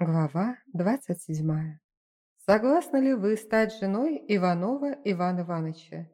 Глава 27. Согласны ли вы стать женой Иванова Ивана Ивановича?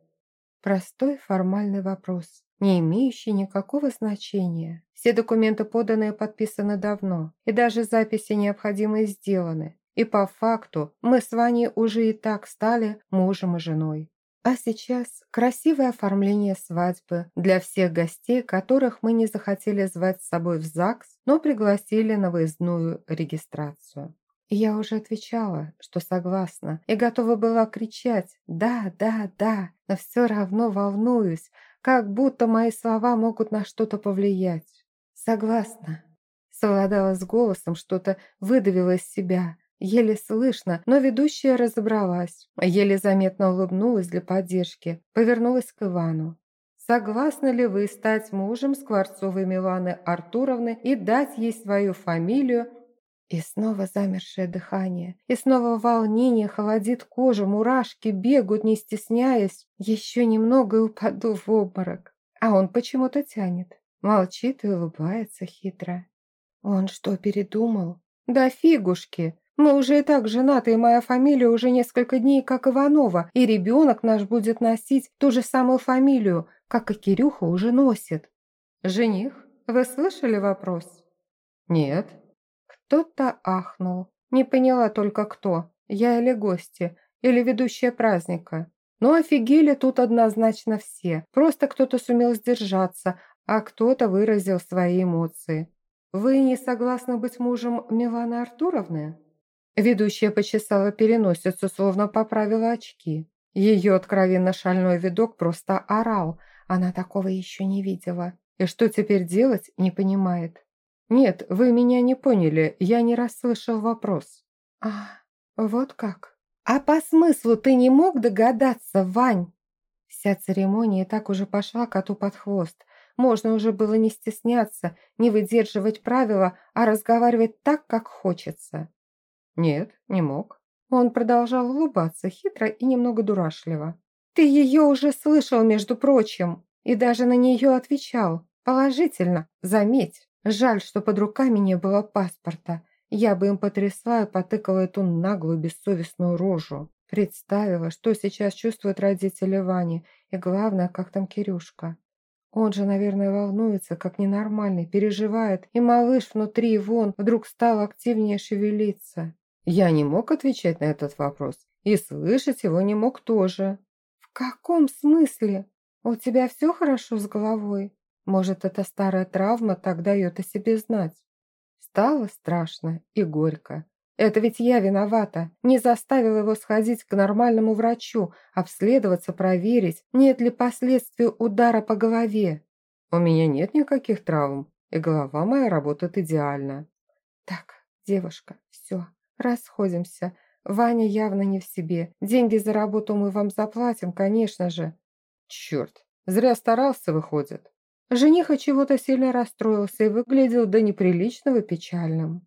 Простой формальный вопрос, не имеющий никакого значения. Все документы поданы и подписаны давно, и даже записи необходимые сделаны. И по факту мы с Ваней уже и так стали мужем и женой. А сейчас красивое оформление свадьбы для всех гостей, которых мы не захотели звать с собой в ЗАГС, но пригласили на выездную регистрацию. И я уже отвечала, что согласна, и готова была кричать «да, да, да», но все равно волнуюсь, как будто мои слова могут на что-то повлиять. «Согласна», совладала с голосом, что-то выдавила из себя – Еле слышно, но ведущая разобралась. Еле заметно улыбнулась для поддержки, повернулась к Ивану. «Согласны ли вы стать мужем Скворцовой Миланы Артуровны и дать ей свою фамилию?» И снова замершее дыхание, и снова волнение холодит кожу, мурашки бегают, не стесняясь. Еще немного и упаду в обморок. А он почему-то тянет, молчит и улыбается хитро. Он что, передумал? Да фигушки! Мы уже и так женаты, и моя фамилия уже несколько дней как Иванова, и ребенок наш будет носить ту же самую фамилию, как и Кирюха уже носит. Жених, вы слышали вопрос? Нет. Кто-то ахнул. Не поняла только кто, я или гости, или ведущая праздника. Но офигели тут однозначно все. Просто кто-то сумел сдержаться, а кто-то выразил свои эмоции. Вы не согласны быть мужем Миланы Артуровны? Ведущая почесала переносицу, словно поправила очки. Ее откровенно шальной видок просто орал. Она такого еще не видела. И что теперь делать, не понимает. «Нет, вы меня не поняли, я не расслышал вопрос». «А, вот как? А по смыслу ты не мог догадаться, Вань?» Вся церемония так уже пошла коту под хвост. Можно уже было не стесняться, не выдерживать правила, а разговаривать так, как хочется. «Нет, не мог». Он продолжал улыбаться хитро и немного дурашливо. «Ты ее уже слышал, между прочим, и даже на нее отвечал. Положительно, заметь. Жаль, что под руками не было паспорта. Я бы им потрясла и потыкала эту наглую бессовестную рожу. Представила, что сейчас чувствуют родители Вани, и главное, как там Кирюшка. Он же, наверное, волнуется, как ненормальный, переживает, и малыш внутри вон вдруг стал активнее шевелиться. Я не мог отвечать на этот вопрос, и слышать его не мог тоже. «В каком смысле? У тебя все хорошо с головой? Может, эта старая травма так дает о себе знать?» Стало страшно и горько. Это ведь я виновата. Не заставила его сходить к нормальному врачу, обследоваться, проверить, нет ли последствий удара по голове. У меня нет никаких травм, и голова моя работает идеально. Так, девушка, все, Расходимся. Ваня явно не в себе. Деньги за работу мы вам заплатим, конечно же. Черт, зря старался, выходит. Жениха чего-то сильно расстроился и выглядел до неприличного печальным.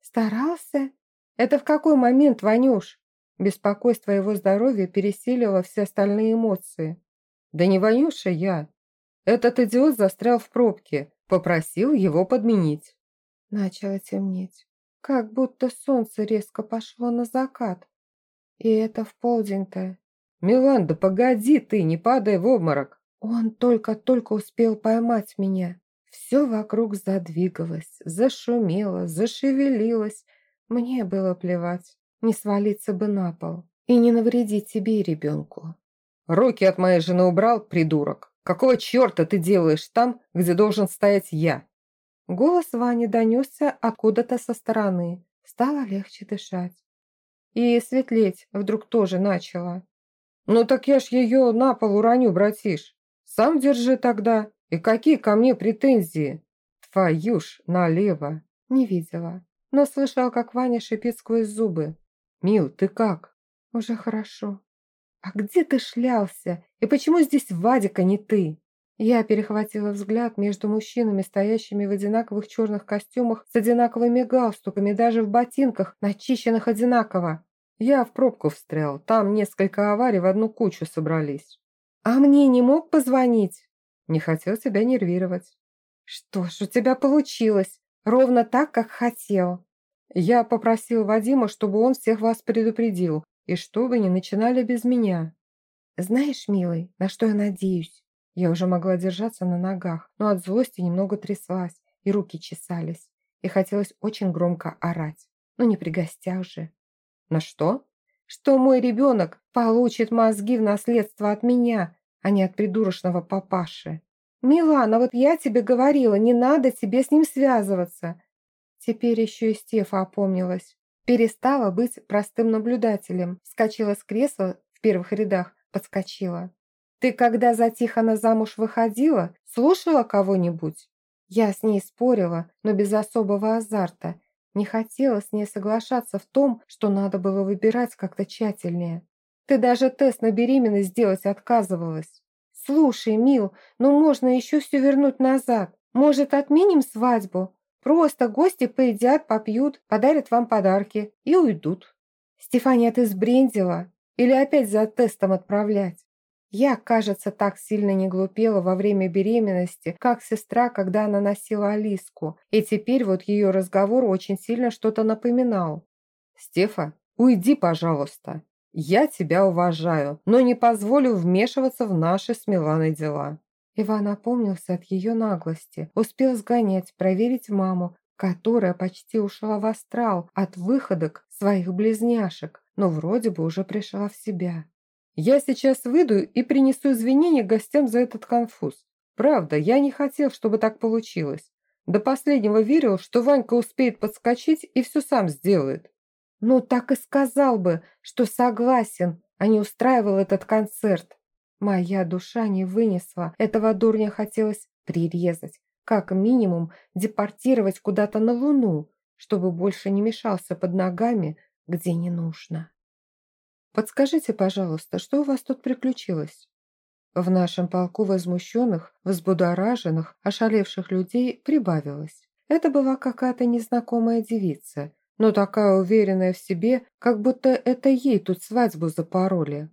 Старался? Это в какой момент, Ванюш? Беспокойство его здоровья пересилило все остальные эмоции. Да не Ванюша я. Этот идиот застрял в пробке. Попросил его подменить. Начало темнеть. Как будто солнце резко пошло на закат. И это в полдень-то. «Миланда, погоди ты, не падай в обморок!» Он только-только успел поймать меня. Все вокруг задвигалось, зашумело, зашевелилось. Мне было плевать, не свалиться бы на пол и не навредить тебе и ребенку. «Руки от моей жены убрал, придурок! Какого черта ты делаешь там, где должен стоять я?» Голос Вани донесся откуда-то со стороны. Стало легче дышать. И светлеть вдруг тоже начало. «Ну так я ж ее на пол уроню, братиш. Сам держи тогда. И какие ко мне претензии? Твою ж налево!» Не видела, но слышал, как Ваня шипит сквозь зубы. «Мил, ты как?» «Уже хорошо». «А где ты шлялся? И почему здесь Вадика, не ты?» Я перехватила взгляд между мужчинами, стоящими в одинаковых черных костюмах с одинаковыми галстуками, даже в ботинках, начищенных одинаково. Я в пробку встрял, там несколько аварий в одну кучу собрались. А мне не мог позвонить? Не хотел тебя нервировать. Что ж, у тебя получилось. Ровно так, как хотел. Я попросил Вадима, чтобы он всех вас предупредил, и чтобы не начинали без меня. Знаешь, милый, на что я надеюсь? Я уже могла держаться на ногах, но от злости немного тряслась, и руки чесались, и хотелось очень громко орать. Ну не при гостях же. На что? Что мой ребенок получит мозги в наследство от меня, а не от придурочного папаши. «Милана, вот я тебе говорила, не надо тебе с ним связываться». Теперь еще и Стефа опомнилась. Перестала быть простым наблюдателем. Вскочила с кресла в первых рядах, подскочила. «Ты когда за Тихона замуж выходила, слушала кого-нибудь?» Я с ней спорила, но без особого азарта. Не хотела с ней соглашаться в том, что надо было выбирать как-то тщательнее. Ты даже тест на беременность сделать отказывалась. «Слушай, Мил, ну можно еще все вернуть назад. Может, отменим свадьбу? Просто гости поедят, попьют, подарят вам подарки и уйдут». «Стефания, ты сбрендила? Или опять за тестом отправлять?» Я, кажется, так сильно не глупела во время беременности, как сестра, когда она носила Алиску, и теперь вот ее разговор очень сильно что-то напоминал. «Стефа, уйди, пожалуйста!» Я тебя уважаю, но не позволю вмешиваться в наши с Миланой дела». Иван опомнился от ее наглости, успел сгонять, проверить маму, которая почти ушла в астрал от выходок своих близняшек, но вроде бы уже пришла в себя. «Я сейчас выйду и принесу извинения гостям за этот конфуз. Правда, я не хотел, чтобы так получилось. До последнего верил, что Ванька успеет подскочить и все сам сделает. Ну, так и сказал бы, что согласен, а не устраивал этот концерт. Моя душа не вынесла. Этого дурня хотелось прирезать. Как минимум, депортировать куда-то на Луну, чтобы больше не мешался под ногами, где не нужно. Подскажите, пожалуйста, что у вас тут приключилось? В нашем полку возмущенных, взбудораженных, ошалевших людей прибавилось. Это была какая-то незнакомая девица, но такая уверенная в себе, как будто это ей тут свадьбу запороли.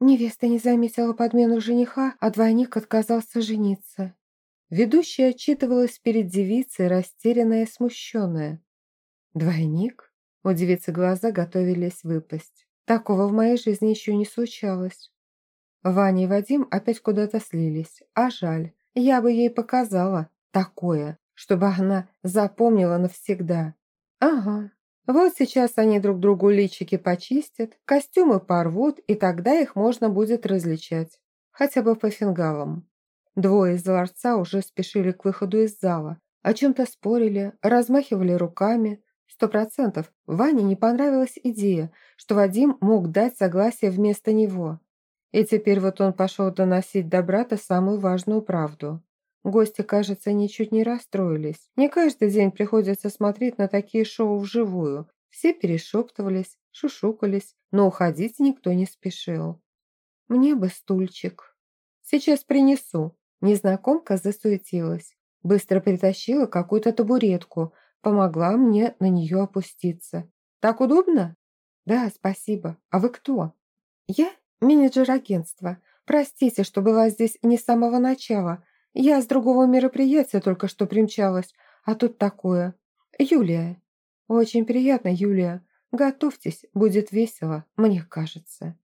Невеста не заметила подмену жениха, а двойник отказался жениться. Ведущая отчитывалась перед девицей, растерянная и смущенная. «Двойник?» У девицы глаза готовились выпасть. Такого в моей жизни еще не случалось. Ваня и Вадим опять куда-то слились. А жаль, я бы ей показала такое, чтобы она запомнила навсегда. Ага, вот сейчас они друг другу личики почистят, костюмы порвут, и тогда их можно будет различать. Хотя бы по фингалам. Двое из ларца уже спешили к выходу из зала. О чем-то спорили, размахивали руками. Сто процентов Ване не понравилась идея, что Вадим мог дать согласие вместо него. И теперь вот он пошел доносить до брата самую важную правду. Гости, кажется, ничуть не расстроились. Не каждый день приходится смотреть на такие шоу вживую. Все перешептывались, шушукались, но уходить никто не спешил. «Мне бы стульчик». «Сейчас принесу». Незнакомка засуетилась. Быстро притащила какую-то табуретку, помогла мне на нее опуститься. «Так удобно?» «Да, спасибо. А вы кто?» «Я менеджер агентства. Простите, что была здесь не с самого начала. Я с другого мероприятия только что примчалась, а тут такое. Юлия. Очень приятно, Юлия. Готовьтесь, будет весело, мне кажется.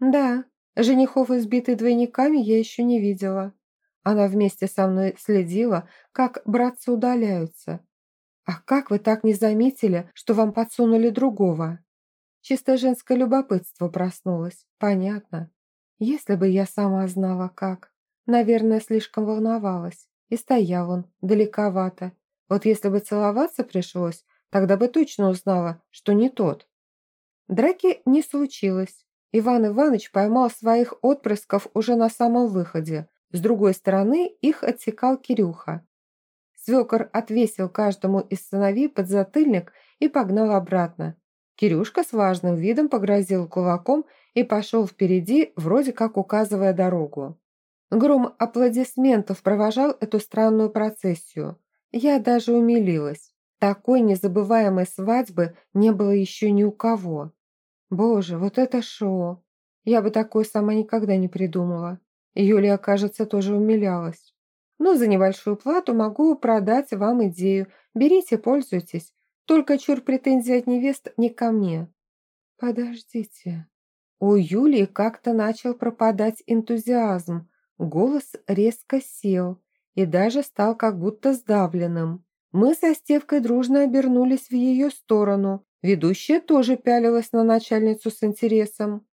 Да, женихов, избитых двойниками, я еще не видела. Она вместе со мной следила, как братцы удаляются. А как вы так не заметили, что вам подсунули другого? Чисто женское любопытство проснулось, понятно. Если бы я сама знала, как. Наверное, слишком волновалась. И стоял он, далековато. Вот если бы целоваться пришлось, тогда бы точно узнала, что не тот. Драки не случилось. Иван Иванович поймал своих отпрысков уже на самом выходе. С другой стороны их отсекал Кирюха. Свекор отвесил каждому из сыновей подзатыльник и погнал обратно. Кирюшка с важным видом погрозил кулаком и пошел впереди, вроде как указывая дорогу. Гром аплодисментов провожал эту странную процессию. Я даже умилилась. Такой незабываемой свадьбы не было еще ни у кого. Боже, вот это шоу! Я бы такое сама никогда не придумала. Юлия, кажется, тоже умилялась. Ну, за небольшую плату могу продать вам идею. Берите, пользуйтесь. Только чур претензий от невест не ко мне. Подождите. У Юлии как-то начал пропадать энтузиазм. Голос резко сел и даже стал как будто сдавленным. Мы со Стевкой дружно обернулись в ее сторону. Ведущая тоже пялилась на начальницу с интересом.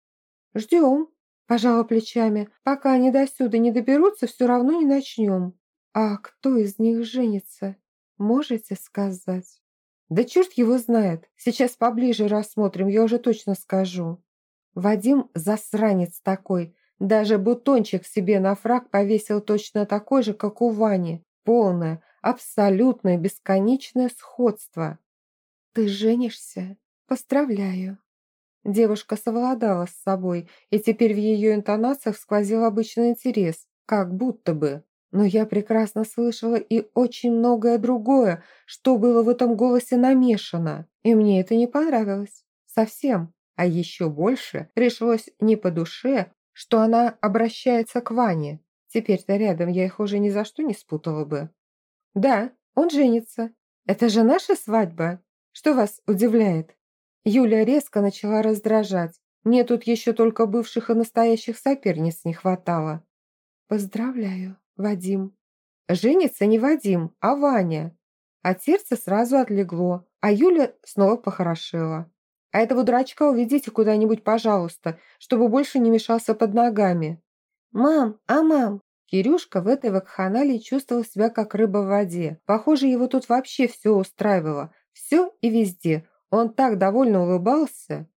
«Ждем», – пожала плечами. «Пока они до сюда не доберутся, все равно не начнем». «А кто из них женится? Можете сказать?» «Да черт его знает. Сейчас поближе рассмотрим, я уже точно скажу». Вадим засранец такой. Даже бутончик себе на фраг повесил точно такой же, как у Вани. Полное, абсолютное, бесконечное сходство. «Ты женишься? Поздравляю!» Девушка совладала с собой, и теперь в ее интонациях сквозил обычный интерес, как будто бы. Но я прекрасно слышала и очень многое другое, что было в этом голосе намешано. И мне это не понравилось. Совсем. А еще больше пришлось не по душе, что она обращается к Ване. Теперь-то рядом я их уже ни за что не спутала бы. «Да, он женится. Это же наша свадьба. Что вас удивляет?» Юля резко начала раздражать. Мне тут еще только бывших и настоящих соперниц не хватало. «Поздравляю, Вадим». Женится не Вадим, а Ваня. От сердца сразу отлегло, а Юля снова похорошела. А этого дурачка уведите куда-нибудь, пожалуйста, чтобы больше не мешался под ногами». «Мам, а мам?» Кирюшка в этой вакханалии чувствовал себя как рыба в воде. Похоже, его тут вообще все устраивало. Все и везде. Он так довольно улыбался.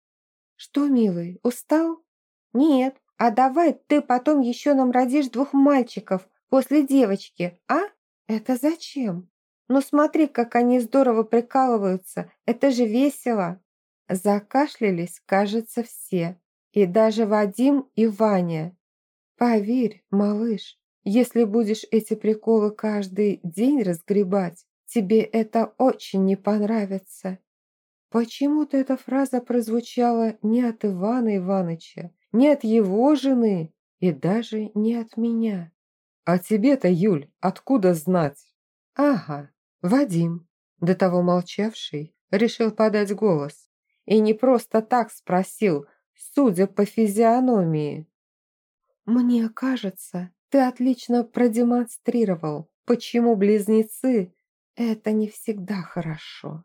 «Что, милый, устал?» «Нет, а давай ты потом еще нам родишь двух мальчиков после девочки, а? Это зачем? Ну смотри, как они здорово прикалываются, это же весело!» Закашлялись, кажется, все. И даже Вадим и Ваня. Поверь, малыш, если будешь эти приколы каждый день разгребать, тебе это очень не понравится. Почему-то эта фраза прозвучала не от Ивана Ивановича, не от его жены и даже не от меня. «А тебе-то, Юль, откуда знать?» «Ага, Вадим», до того молчавший, решил подать голос. И не просто так спросил, судя по физиономии. «Мне кажется, ты отлично продемонстрировал, почему близнецы – это не всегда хорошо».